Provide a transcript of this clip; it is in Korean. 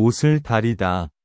옷을 다리다.